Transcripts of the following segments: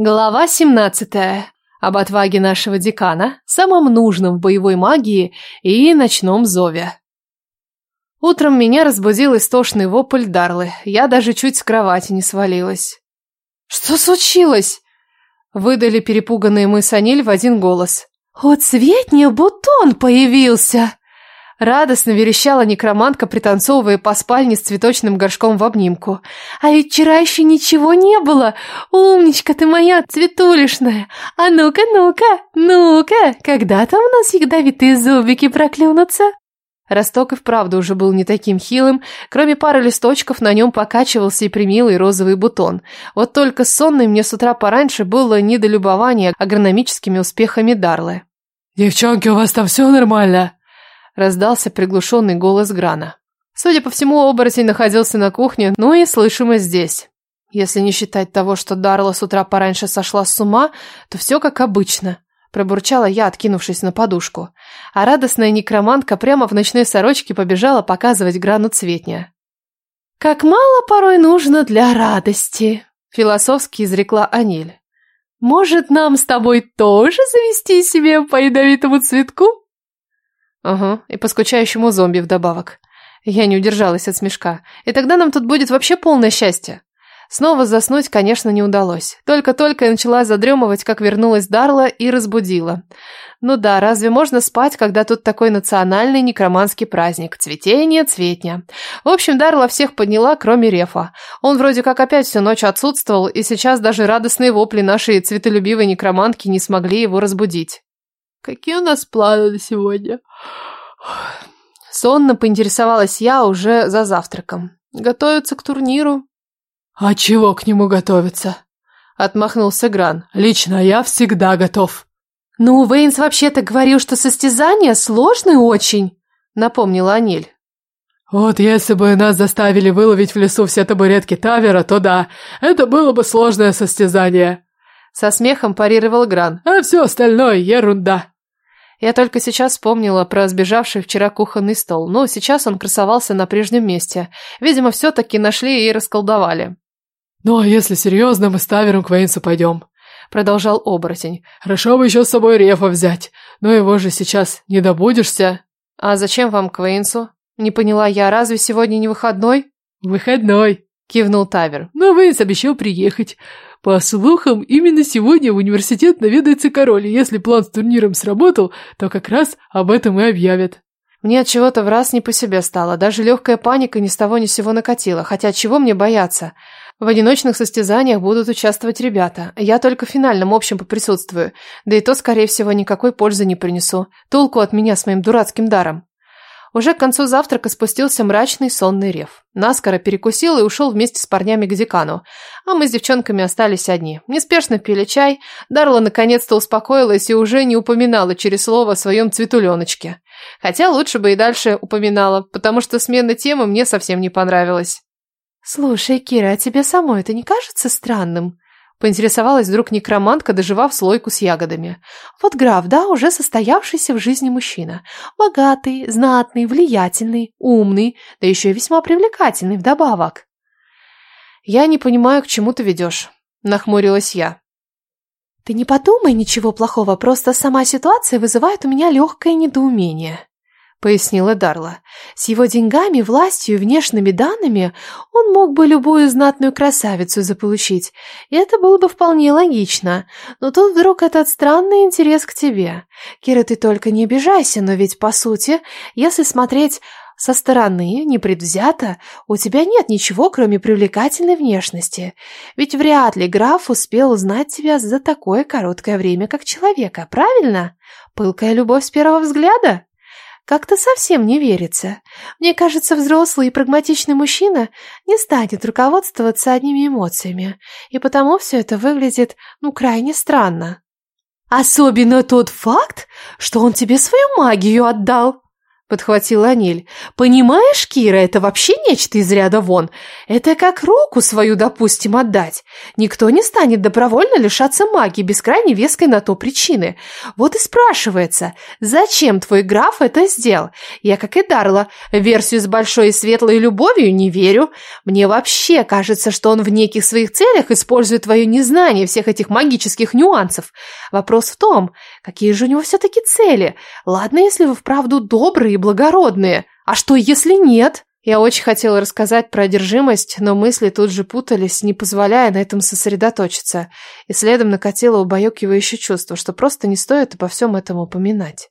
Глава 17. Об отваге нашего декана, самом нужном в боевой магии и ночном зове. Утром меня разбудил истошный вопль Дарлы. Я даже чуть с кровати не свалилась. «Что случилось?» Выдали перепуганные мы с Аниль в один голос. «У цветня бутон появился!» Радостно верещала некромантка, пританцовывая по спальне с цветочным горшком в обнимку. «А ведь вчера еще ничего не было! Умничка ты моя, цветулишная! А ну-ка, ну-ка, ну-ка, когда там у нас ядовитые зубики проклюнутся?» Росток и вправду уже был не таким хилым, кроме пары листочков на нем покачивался и примилый розовый бутон. Вот только сонный мне с утра пораньше было недолюбование агрономическими успехами Дарлы. «Девчонки, у вас там все нормально?» Раздался приглушенный голос Грана. Судя по всему, оборотень находился на кухне, ну и слышимо здесь. Если не считать того, что Дарла с утра пораньше сошла с ума, то все как обычно. Пробурчала я, откинувшись на подушку. А радостная некромантка прямо в ночной сорочке побежала показывать Грану цветня. «Как мало порой нужно для радости», — философски изрекла Аниль. «Может, нам с тобой тоже завести себе по ядовитому цветку?» Ага, и по скучающему зомби вдобавок. Я не удержалась от смешка. И тогда нам тут будет вообще полное счастье. Снова заснуть, конечно, не удалось. Только-только я начала задремывать, как вернулась Дарла и разбудила. Ну да, разве можно спать, когда тут такой национальный некроманский праздник? Цветение, цветня. В общем, Дарла всех подняла, кроме Рефа. Он вроде как опять всю ночь отсутствовал, и сейчас даже радостные вопли нашей цветолюбивой некромантки не смогли его разбудить. Какие у нас планы на сегодня? Сонно поинтересовалась я уже за завтраком. Готовиться к турниру? А чего к нему готовиться? Отмахнулся Гран. Лично я всегда готов. Ну, Вейнс вообще-то говорил, что состязание сложное очень, напомнила Аниль. Вот если бы нас заставили выловить в лесу все табуретки Тавера, то да, это было бы сложное состязание. Со смехом парировал Гран. А все остальное ерунда. Я только сейчас вспомнила про сбежавший вчера кухонный стол, но сейчас он красовался на прежнем месте. Видимо, все-таки нашли и расколдовали. «Ну, а если серьезно, мы с Тавером к Вейнсу пойдем», — продолжал оборотень. «Хорошо бы еще с собой Рефа взять, но его же сейчас не добудешься». «А зачем вам к Вейнсу?» «Не поняла я, разве сегодня не выходной?» «Выходной», — кивнул Тавер. «Но Вейнс обещал приехать. По слухам, именно сегодня в университет наведается король, и если план с турниром сработал, то как раз об этом и объявят. Мне от чего-то в раз не по себе стало, даже легкая паника ни с того ни с сего накатила, хотя чего мне бояться? В одиночных состязаниях будут участвовать ребята, я только в финальном общем поприсутствую, да и то, скорее всего, никакой пользы не принесу, толку от меня с моим дурацким даром. Уже к концу завтрака спустился мрачный сонный рев. Наскоро перекусил и ушел вместе с парнями к декану. А мы с девчонками остались одни. Неспешно пили чай. Дарла наконец-то успокоилась и уже не упоминала через слово о своем цветуленочке. Хотя лучше бы и дальше упоминала, потому что смена темы мне совсем не понравилась. «Слушай, Кира, а тебе самой это не кажется странным?» Поинтересовалась вдруг некромантка, доживав слойку с ягодами. Вот граф, да, уже состоявшийся в жизни мужчина. Богатый, знатный, влиятельный, умный, да еще и весьма привлекательный вдобавок. «Я не понимаю, к чему ты ведешь», — нахмурилась я. «Ты не подумай ничего плохого, просто сама ситуация вызывает у меня легкое недоумение», — пояснила Дарла. «С его деньгами, властью и внешними данными он мог бы любую знатную красавицу заполучить, и это было бы вполне логично. Но тут вдруг этот странный интерес к тебе. Кира, ты только не обижайся, но ведь, по сути, если смотреть со стороны, непредвзято, у тебя нет ничего, кроме привлекательной внешности. Ведь вряд ли граф успел узнать тебя за такое короткое время, как человека, правильно? Пылкая любовь с первого взгляда?» Как-то совсем не верится. Мне кажется, взрослый и прагматичный мужчина не станет руководствоваться одними эмоциями, и потому все это выглядит, ну, крайне странно. Особенно тот факт, что он тебе свою магию отдал, подхватила Аниль. «Понимаешь, Кира, это вообще нечто из ряда вон. Это как руку свою, допустим, отдать. Никто не станет добровольно лишаться магии без крайней веской на то причины. Вот и спрашивается, зачем твой граф это сделал? Я, как и Дарла, версию с большой и светлой любовью не верю. Мне вообще кажется, что он в неких своих целях использует твое незнание всех этих магических нюансов. Вопрос в том, какие же у него все-таки цели? Ладно, если вы вправду добрые и благородные. А что, если нет? Я очень хотела рассказать про одержимость, но мысли тут же путались, не позволяя на этом сосредоточиться. И следом накатило убаюкивающее чувство, что просто не стоит обо всем этом упоминать.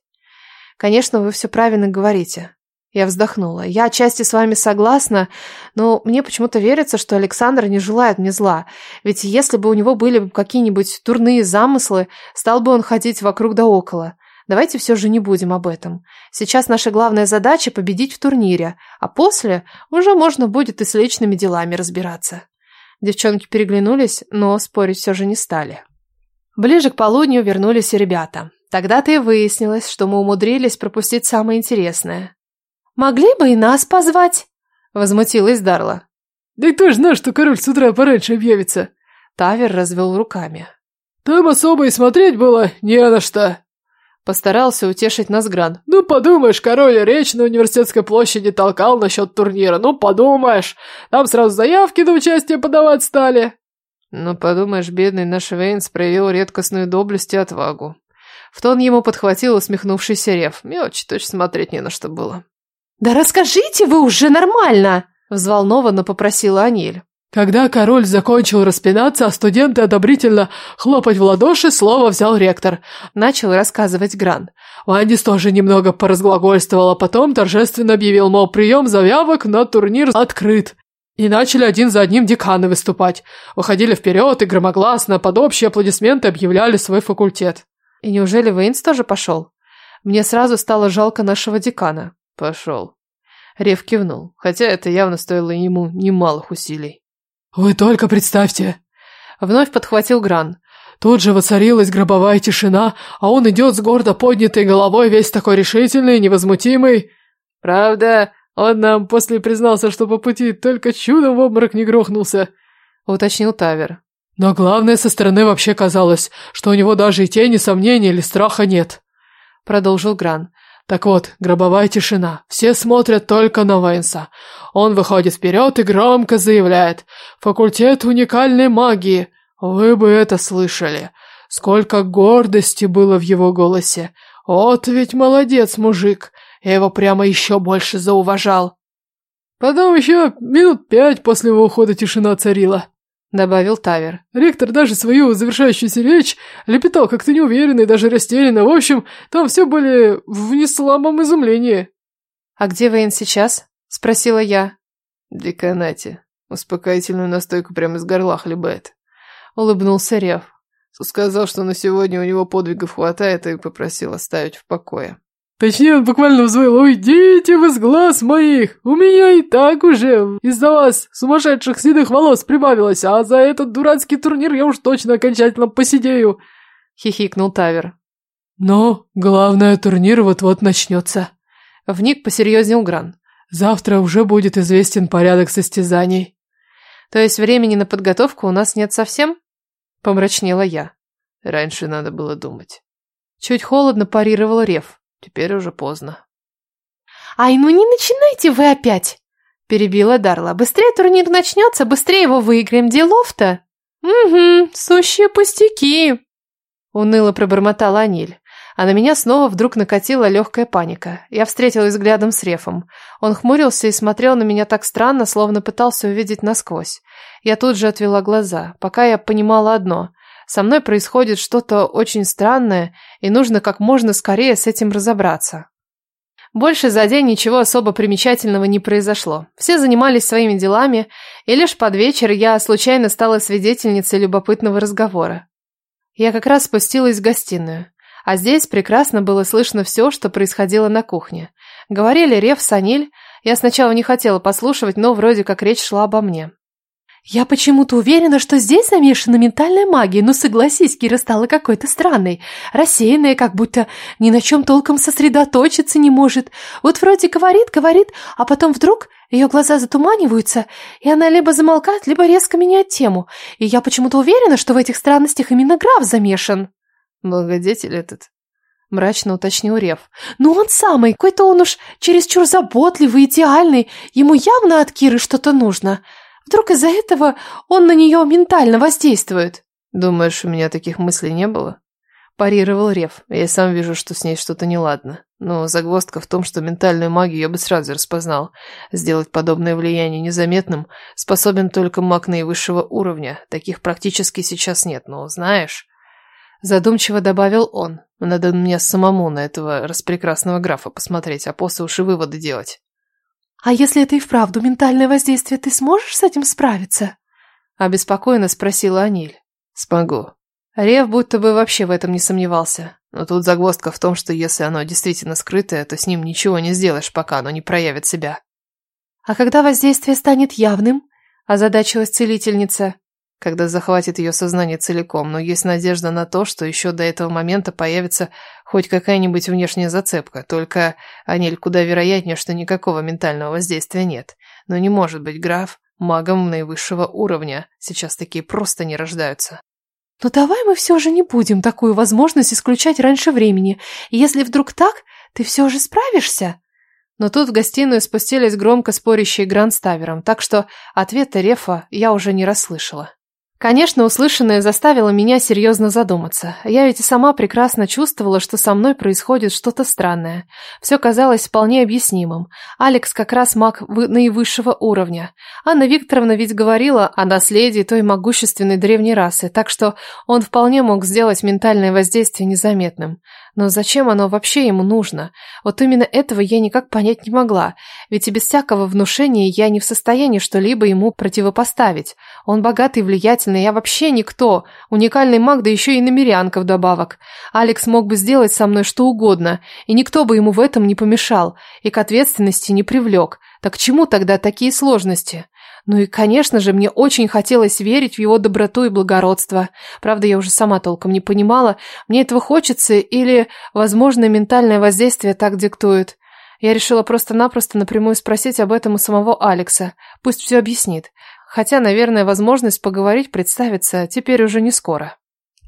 Конечно, вы все правильно говорите. Я вздохнула. Я отчасти с вами согласна, но мне почему-то верится, что Александр не желает мне зла. Ведь если бы у него были какие-нибудь дурные замыслы, стал бы он ходить вокруг да около. Давайте все же не будем об этом. Сейчас наша главная задача – победить в турнире, а после уже можно будет и с личными делами разбираться. Девчонки переглянулись, но спорить все же не стали. Ближе к полудню вернулись и ребята. Тогда-то и выяснилось, что мы умудрились пропустить самое интересное. «Могли бы и нас позвать?» – возмутилась Дарла. «Да кто ж знал, что король с утра пораньше объявится?» Тавер развел руками. «Там особо и смотреть было не на что». Постарался утешить нас Гран. «Ну, подумаешь, король речь на университетской площади толкал насчет турнира. Ну, подумаешь, там сразу заявки на участие подавать стали». «Ну, подумаешь, бедный наш Вейнс проявил редкостную доблесть и отвагу». В тон ему подхватил усмехнувшийся Рев. Мелочь точно смотреть не на что было. «Да расскажите вы уже нормально!» Взволнованно попросила Аниль. Когда король закончил распинаться, а студенты одобрительно хлопать в ладоши, слово взял ректор. Начал рассказывать Гран. Вандис тоже немного поразглагольствовал, а потом торжественно объявил, мол, прием заявок на турнир открыт. И начали один за одним деканы выступать. Выходили вперед и громогласно, под общие аплодисменты объявляли свой факультет. И неужели Вейнс тоже пошел? Мне сразу стало жалко нашего декана. Пошел. Рев кивнул, хотя это явно стоило ему немалых усилий. «Вы только представьте!» Вновь подхватил Гран. Тут же воцарилась гробовая тишина, а он идет с гордо поднятой головой, весь такой решительный, невозмутимый. «Правда, он нам после признался, что по пути только чудом в обморок не грохнулся», — уточнил Тавер. «Но главное, со стороны вообще казалось, что у него даже и тени сомнений или страха нет», — продолжил Гран. Так вот, гробовая тишина. Все смотрят только на Вейнса. Он выходит вперед и громко заявляет. Факультет уникальной магии. Вы бы это слышали. Сколько гордости было в его голосе. Вот ведь молодец, мужик. Я его прямо еще больше зауважал. Потом еще минут пять после его ухода тишина царила. — добавил Тавер. Ректор даже свою завершающуюся речь лепетал как-то неуверенно и даже растерянно. В общем, там все были в неслабом изумлении. «А где Вейн сейчас?» — спросила я. «В деканате. Успокоительную настойку прямо из горла хлебает». Улыбнулся Рев. Сказал, что на сегодня у него подвигов хватает и попросил оставить в покое. Точнее, он буквально взвыл «Уйдите вы с глаз моих! У меня и так уже из-за вас сумасшедших седых волос прибавилось, а за этот дурацкий турнир я уж точно окончательно посидею!» — хихикнул Тавер. «Но главное, турнир вот-вот начнется!» Вник посерьезнел Гран. «Завтра уже будет известен порядок состязаний». «То есть времени на подготовку у нас нет совсем?» — помрачнела я. «Раньше надо было думать». Чуть холодно парировал Рев. Теперь уже поздно. «Ай, ну не начинайте вы опять!» Перебила Дарла. «Быстрее турнир начнется, быстрее его выиграем. Делов-то!» «Угу, сущие пустяки!» Уныло пробормотала Аниль. А на меня снова вдруг накатила легкая паника. Я встретилась взглядом с Рефом. Он хмурился и смотрел на меня так странно, словно пытался увидеть насквозь. Я тут же отвела глаза, пока я понимала одно. Со мной происходит что-то очень странное, и нужно как можно скорее с этим разобраться. Больше за день ничего особо примечательного не произошло. Все занимались своими делами, и лишь под вечер я случайно стала свидетельницей любопытного разговора. Я как раз спустилась в гостиную, а здесь прекрасно было слышно все, что происходило на кухне. Говорили Рев, Саниль, я сначала не хотела послушивать, но вроде как речь шла обо мне. Я почему-то уверена, что здесь замешана ментальная магия, но согласись, Кира стала какой-то странной, рассеянная, как будто ни на чем толком сосредоточиться не может. Вот вроде говорит, говорит, а потом вдруг ее глаза затуманиваются, и она либо замолкает, либо резко меняет тему. И я почему-то уверена, что в этих странностях именно граф замешан. Благодетель этот, мрачно уточнил Рев. Ну он самый, какой-то он уж чересчур заботливый, идеальный, ему явно от Киры что-то нужно. Вдруг из-за этого он на нее ментально воздействует? Думаешь, у меня таких мыслей не было? Парировал Рев. Я сам вижу, что с ней что-то неладно. Но загвоздка в том, что ментальную магию я бы сразу распознал. Сделать подобное влияние незаметным способен только маг наивысшего уровня. Таких практически сейчас нет, но знаешь... Задумчиво добавил он. Надо мне самому на этого распрекрасного графа посмотреть, а после уж и выводы делать. «А если это и вправду ментальное воздействие, ты сможешь с этим справиться?» Обеспокоенно спросила Аниль. «Смогу». Рев будто бы вообще в этом не сомневался. Но тут загвоздка в том, что если оно действительно скрытое, то с ним ничего не сделаешь, пока оно не проявит себя. «А когда воздействие станет явным?» – озадачилась целительница когда захватит ее сознание целиком, но есть надежда на то, что еще до этого момента появится хоть какая-нибудь внешняя зацепка, только, Анель, куда вероятнее, что никакого ментального воздействия нет. Но не может быть граф магом наивысшего уровня, сейчас такие просто не рождаются. Но давай мы все же не будем такую возможность исключать раньше времени, если вдруг так, ты все же справишься?» Но тут в гостиную спустились громко спорящие Гранд с Тавером, так что ответа Рефа я уже не расслышала. Конечно, услышанное заставило меня серьезно задуматься. Я ведь и сама прекрасно чувствовала, что со мной происходит что-то странное. Все казалось вполне объяснимым. Алекс как раз маг наивысшего уровня. Анна Викторовна ведь говорила о наследии той могущественной древней расы, так что он вполне мог сделать ментальное воздействие незаметным. Но зачем оно вообще ему нужно? Вот именно этого я никак понять не могла, ведь и без всякого внушения я не в состоянии что-либо ему противопоставить. Он богатый влиятельный, я вообще никто, уникальный маг, да еще и намерянка вдобавок. Алекс мог бы сделать со мной что угодно, и никто бы ему в этом не помешал, и к ответственности не привлек. Так к чему тогда такие сложности? Ну и, конечно же, мне очень хотелось верить в его доброту и благородство. Правда, я уже сама толком не понимала, мне этого хочется или, возможно, ментальное воздействие так диктует. Я решила просто-напросто напрямую спросить об этом у самого Алекса. Пусть все объяснит. Хотя, наверное, возможность поговорить представится теперь уже не скоро.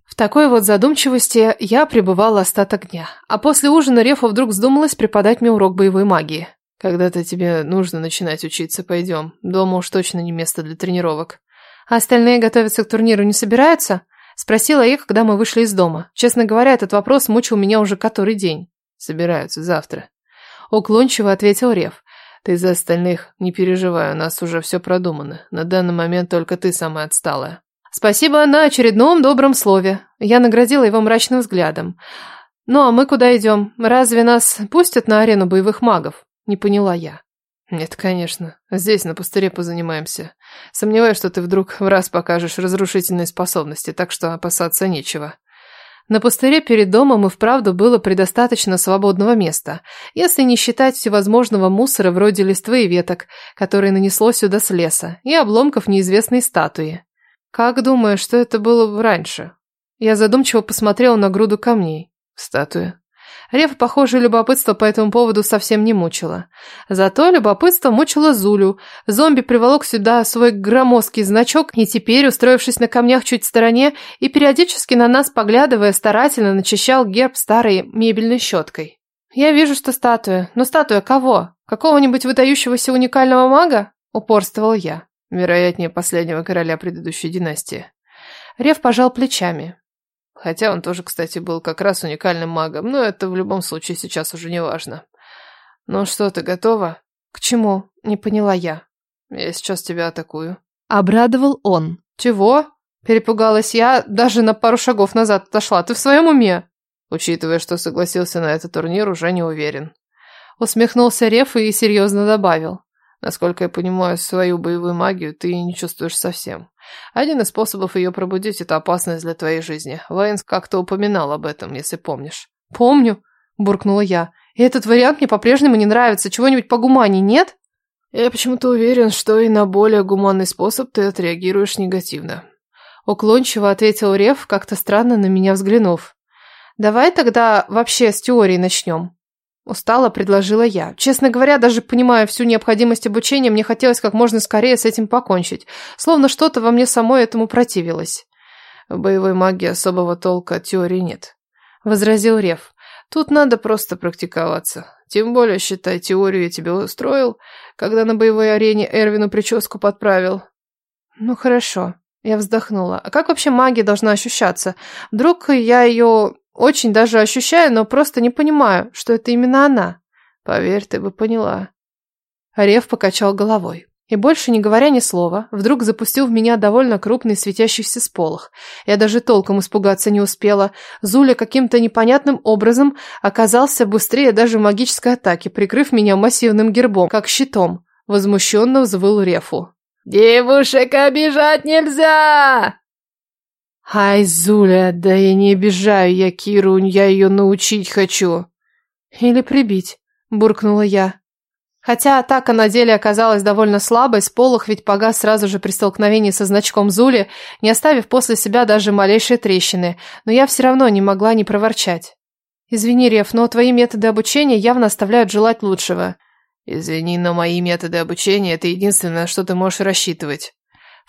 В такой вот задумчивости я пребывала остаток дня. А после ужина Рефа вдруг вздумалась преподать мне урок боевой магии. Когда-то тебе нужно начинать учиться, пойдем. Дома уж точно не место для тренировок. А остальные готовиться к турниру не собираются? Спросила я, когда мы вышли из дома. Честно говоря, этот вопрос мучил меня уже который день. Собираются завтра. Уклончиво ответил Рев. Ты за остальных не переживай, у нас уже все продумано. На данный момент только ты самая отсталая. Спасибо на очередном добром слове. Я наградила его мрачным взглядом. Ну а мы куда идем? Разве нас пустят на арену боевых магов? Не поняла я. Нет, конечно. Здесь на пустыре позанимаемся. Сомневаюсь, что ты вдруг в раз покажешь разрушительные способности, так что опасаться нечего. На пустыре перед домом и вправду было предостаточно свободного места, если не считать всевозможного мусора вроде листвы и веток, которые нанесло сюда с леса, и обломков неизвестной статуи. Как думаешь, что это было раньше? Я задумчиво посмотрел на груду камней. Статуя. Рев, похоже, любопытство по этому поводу совсем не мучило. Зато любопытство мучило Зулю. Зомби приволок сюда свой громоздкий значок, и теперь, устроившись на камнях чуть в стороне и периодически на нас поглядывая, старательно начищал герб старой мебельной щеткой. «Я вижу, что статуя. Но статуя кого? Какого-нибудь выдающегося уникального мага?» – упорствовал я. Вероятнее, последнего короля предыдущей династии. Рев пожал плечами. Хотя он тоже, кстати, был как раз уникальным магом, но это в любом случае сейчас уже не важно. Ну что, ты готова? К чему? Не поняла я. Я сейчас тебя атакую. Обрадовал он. Чего? Перепугалась я, даже на пару шагов назад отошла. Ты в своем уме? Учитывая, что согласился на этот турнир, уже не уверен. Усмехнулся Реф и серьезно добавил. Насколько я понимаю, свою боевую магию ты не чувствуешь совсем. Один из способов ее пробудить – это опасность для твоей жизни. Лайнс как-то упоминал об этом, если помнишь. «Помню», – буркнула я. «И этот вариант мне по-прежнему не нравится. Чего-нибудь погуманней нет?» Я почему-то уверен, что и на более гуманный способ ты отреагируешь негативно. Уклончиво ответил Рев, как-то странно на меня взглянув. Давай тогда вообще с теории начнем. Устало предложила я. Честно говоря, даже понимая всю необходимость обучения, мне хотелось как можно скорее с этим покончить. Словно что-то во мне самой этому противилось. В боевой магии особого толка теории нет. Возразил Рев. Тут надо просто практиковаться. Тем более, считай, теорию я тебе устроил, когда на боевой арене Эрвину прическу подправил. Ну хорошо. Я вздохнула. А как вообще магия должна ощущаться? Вдруг я ее очень даже ощущаю, но просто не понимаю, что это именно она. Поверь, ты бы поняла. Рев покачал головой. И больше не говоря ни слова, вдруг запустил в меня довольно крупный светящийся сполох. Я даже толком испугаться не успела. Зуля каким-то непонятным образом оказался быстрее даже магической атаки, прикрыв меня массивным гербом, как щитом. Возмущенно взвыл Рефу. «Девушек обижать нельзя!» «Ай, Зуля, да я не обижаю я Киру, я ее научить хочу!» «Или прибить», — буркнула я. Хотя атака на деле оказалась довольно слабой, сполох ведь погас сразу же при столкновении со значком Зули, не оставив после себя даже малейшей трещины, но я все равно не могла не проворчать. «Извини, Реф, но твои методы обучения явно оставляют желать лучшего». «Извини, но мои методы обучения – это единственное, что ты можешь рассчитывать».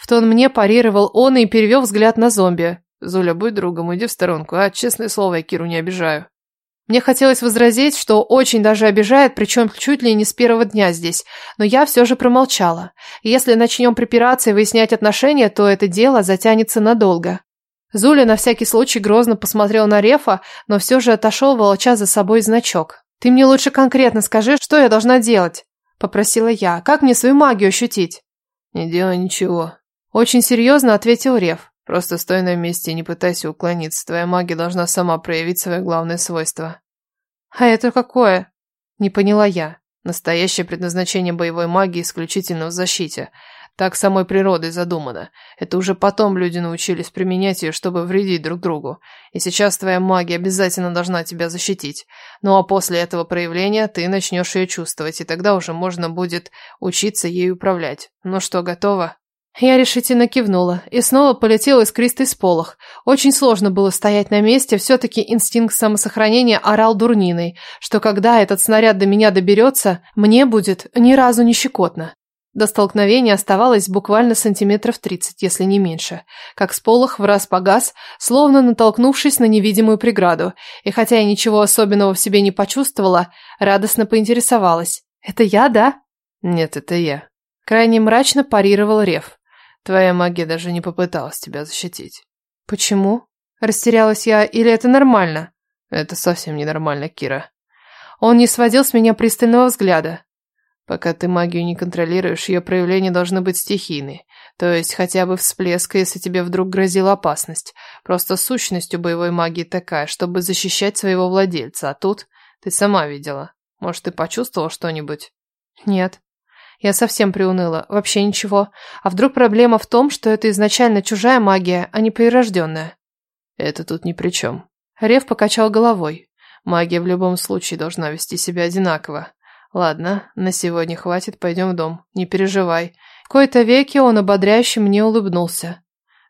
В тон мне парировал он и перевел взгляд на зомби. «Зуля, будь другом, иди в сторонку, а, честное слово, я Киру не обижаю». Мне хотелось возразить, что очень даже обижает, причем чуть ли не с первого дня здесь, но я все же промолчала. Если начнем припираться и выяснять отношения, то это дело затянется надолго. Зуля на всякий случай грозно посмотрел на Рефа, но все же отошел, волоча за собой значок. «Ты мне лучше конкретно скажи, что я должна делать?» – попросила я. «Как мне свою магию ощутить?» «Не делай ничего», – очень серьезно ответил Реф. Просто стой на месте и не пытайся уклониться. Твоя магия должна сама проявить свое главное свойство. А это какое? Не поняла я. Настоящее предназначение боевой магии исключительно в защите. Так самой природой задумано. Это уже потом люди научились применять ее, чтобы вредить друг другу. И сейчас твоя магия обязательно должна тебя защитить. Ну а после этого проявления ты начнешь ее чувствовать, и тогда уже можно будет учиться ею управлять. Ну что, готово? Я решительно кивнула и снова полетел искристый сполох. Очень сложно было стоять на месте, все-таки инстинкт самосохранения орал дурниной, что когда этот снаряд до меня доберется, мне будет ни разу не щекотно. До столкновения оставалось буквально сантиметров тридцать, если не меньше. Как сполох в раз погас, словно натолкнувшись на невидимую преграду. И хотя я ничего особенного в себе не почувствовала, радостно поинтересовалась. «Это я, да?» «Нет, это я». Крайне мрачно парировал Рев. Твоя магия даже не попыталась тебя защитить. Почему? Растерялась я, или это нормально? Это совсем ненормально, Кира. Он не сводил с меня пристального взгляда. Пока ты магию не контролируешь, ее проявления должны быть стихийны. То есть хотя бы всплеск, если тебе вдруг грозила опасность. Просто сущность у боевой магии такая, чтобы защищать своего владельца. А тут ты сама видела. Может, ты почувствовал что-нибудь? Нет. Я совсем приуныла. Вообще ничего. А вдруг проблема в том, что это изначально чужая магия, а не прирожденная? Это тут ни при чем. Рев покачал головой. Магия в любом случае должна вести себя одинаково. Ладно, на сегодня хватит, пойдем в дом. Не переживай. В кои-то веки он ободряюще мне улыбнулся.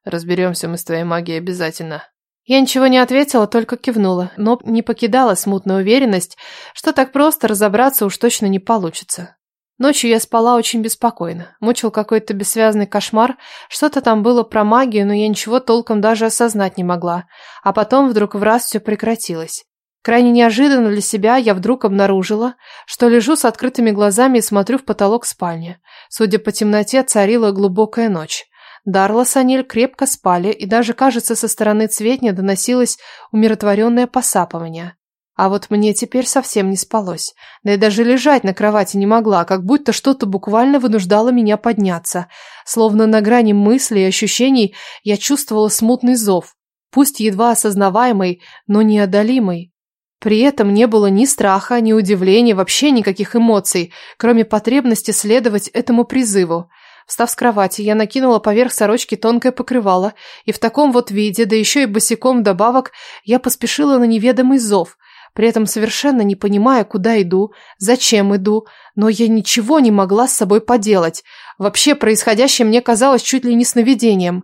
Разберемся мы с твоей магией обязательно. Я ничего не ответила, только кивнула, но не покидала смутная уверенность, что так просто разобраться уж точно не получится. Ночью я спала очень беспокойно. Мучил какой-то бессвязный кошмар. Что-то там было про магию, но я ничего толком даже осознать не могла. А потом вдруг в раз все прекратилось. Крайне неожиданно для себя я вдруг обнаружила, что лежу с открытыми глазами и смотрю в потолок спальни. Судя по темноте, царила глубокая ночь. Дарла с Анель крепко спали, и даже, кажется, со стороны цветня доносилось умиротворенное посапывание. А вот мне теперь совсем не спалось. Да и даже лежать на кровати не могла, как будто что-то буквально вынуждало меня подняться. Словно на грани мыслей и ощущений я чувствовала смутный зов, пусть едва осознаваемый, но неодолимый. При этом не было ни страха, ни удивления, вообще никаких эмоций, кроме потребности следовать этому призыву. Встав с кровати, я накинула поверх сорочки тонкое покрывало, и в таком вот виде, да еще и босиком вдобавок, я поспешила на неведомый зов – при этом совершенно не понимая, куда иду, зачем иду, но я ничего не могла с собой поделать. Вообще происходящее мне казалось чуть ли не сновидением.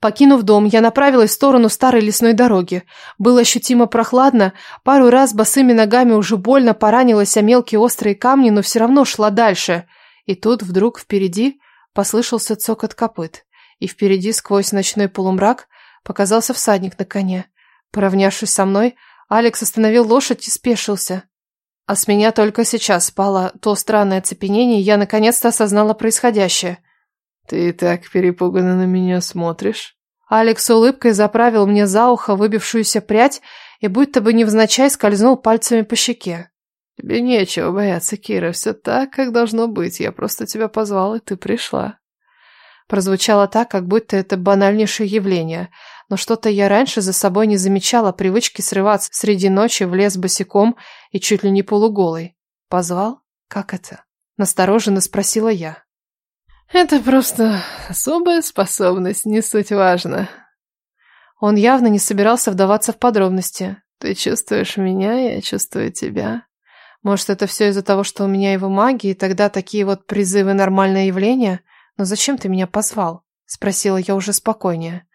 Покинув дом, я направилась в сторону старой лесной дороги. Было ощутимо прохладно, пару раз босыми ногами уже больно поранилась о мелкие острые камни, но все равно шла дальше. И тут вдруг впереди послышался цокот копыт. И впереди, сквозь ночной полумрак, показался всадник на коне. Поравнявшись со мной, Алекс остановил лошадь и спешился. А с меня только сейчас спало то странное оцепенение, и я наконец-то осознала происходящее. «Ты так перепуганно на меня смотришь?» Алекс улыбкой заправил мне за ухо выбившуюся прядь и будто бы невзначай скользнул пальцами по щеке. «Тебе нечего бояться, Кира, все так, как должно быть. Я просто тебя позвал, и ты пришла». Прозвучало так, как будто это банальнейшее явление. Но что-то я раньше за собой не замечала привычки срываться среди ночи в лес босиком и чуть ли не полуголой. «Позвал? Как это?» Настороженно спросила я. Это просто особая способность, не суть важно. Он явно не собирался вдаваться в подробности. Ты чувствуешь меня, я чувствую тебя. Может, это все из-за того, что у меня его магия, и тогда такие вот призывы нормальное явление? Но зачем ты меня позвал? Спросила я уже спокойнее.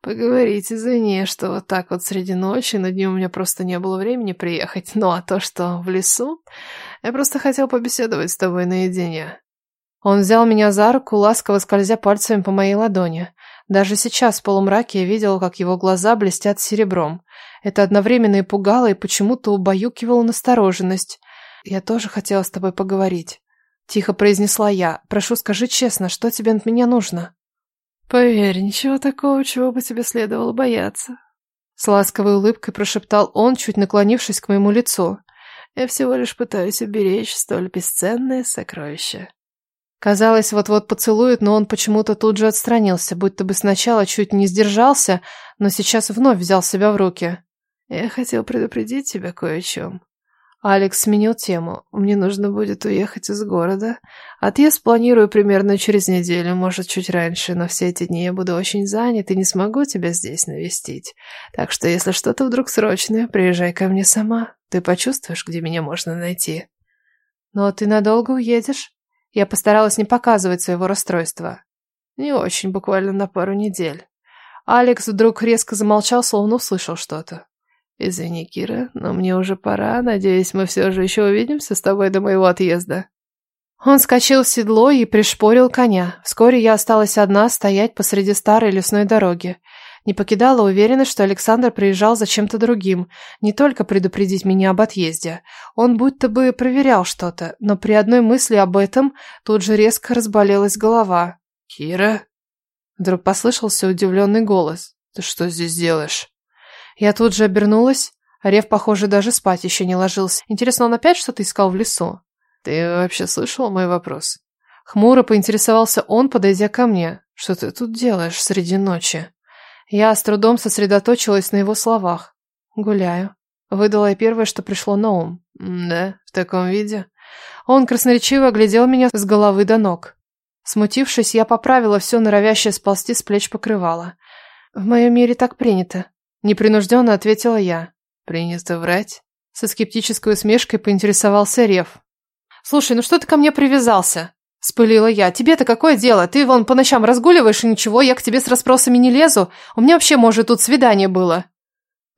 Поговорить, извини, что вот так вот среди ночи, на днем у меня просто не было времени приехать. Ну, а то, что в лесу, я просто хотел побеседовать с тобой наедине. Он взял меня за руку, ласково скользя пальцами по моей ладони. Даже сейчас в полумраке я видела, как его глаза блестят серебром. Это одновременно и пугало, и почему-то убаюкивало настороженность. «Я тоже хотела с тобой поговорить», — тихо произнесла я. «Прошу, скажи честно, что тебе от меня нужно?» «Поверь, ничего такого, чего бы тебе следовало бояться», — с ласковой улыбкой прошептал он, чуть наклонившись к моему лицу. «Я всего лишь пытаюсь уберечь столь бесценное сокровище». Казалось, вот-вот поцелует, но он почему-то тут же отстранился, будто бы сначала чуть не сдержался, но сейчас вновь взял себя в руки. «Я хотел предупредить тебя кое о чем». Алекс сменил тему. «Мне нужно будет уехать из города. Отъезд планирую примерно через неделю, может, чуть раньше, но все эти дни я буду очень занят и не смогу тебя здесь навестить. Так что, если что-то вдруг срочное, приезжай ко мне сама. Ты почувствуешь, где меня можно найти». «Но ты надолго уедешь?» Я постаралась не показывать своего расстройства. Не очень, буквально на пару недель. Алекс вдруг резко замолчал, словно услышал что-то. «Извини, Кира, но мне уже пора. Надеюсь, мы все же еще увидимся с тобой до моего отъезда». Он скачал в седло и пришпорил коня. Вскоре я осталась одна стоять посреди старой лесной дороги. Не покидала уверенность, что Александр приезжал за чем-то другим, не только предупредить меня об отъезде. Он будто бы проверял что-то, но при одной мысли об этом тут же резко разболелась голова. «Кира?» Вдруг послышался удивленный голос. «Ты что здесь делаешь?» Я тут же обернулась. Рев, похоже, даже спать еще не ложился. Интересно, он опять что-то искал в лесу? «Ты вообще слышал мой вопрос?» Хмуро поинтересовался он, подойдя ко мне. «Что ты тут делаешь среди ночи?» Я с трудом сосредоточилась на его словах. «Гуляю». Выдала я первое, что пришло на ум. «Да, в таком виде?» Он красноречиво оглядел меня с головы до ног. Смутившись, я поправила все норовящее сползти с плеч покрывала. «В моем мире так принято», — непринужденно ответила я. «Принято врать?» Со скептической усмешкой поинтересовался Рев. «Слушай, ну что ты ко мне привязался?» Спылила я. «Тебе-то какое дело? Ты вон по ночам разгуливаешь и ничего, я к тебе с расспросами не лезу. У меня вообще, может, тут свидание было».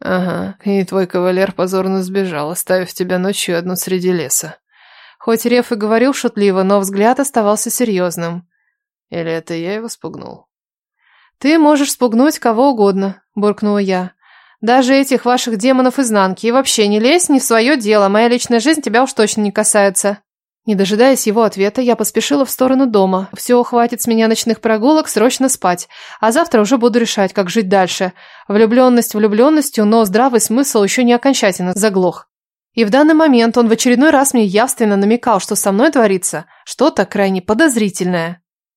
«Ага, и твой кавалер позорно сбежал, оставив тебя ночью одну среди леса». Хоть Реф и говорил шутливо, но взгляд оставался серьезным. «Или это я его спугнул?» «Ты можешь спугнуть кого угодно», – буркнула я. «Даже этих ваших демонов изнанки. И вообще не лезь не в свое дело, моя личная жизнь тебя уж точно не касается». Не дожидаясь его ответа, я поспешила в сторону дома. Все, хватит с меня ночных прогулок, срочно спать. А завтра уже буду решать, как жить дальше. Влюбленность влюбленностью, но здравый смысл еще не окончательно заглох. И в данный момент он в очередной раз мне явственно намекал, что со мной творится что-то крайне подозрительное.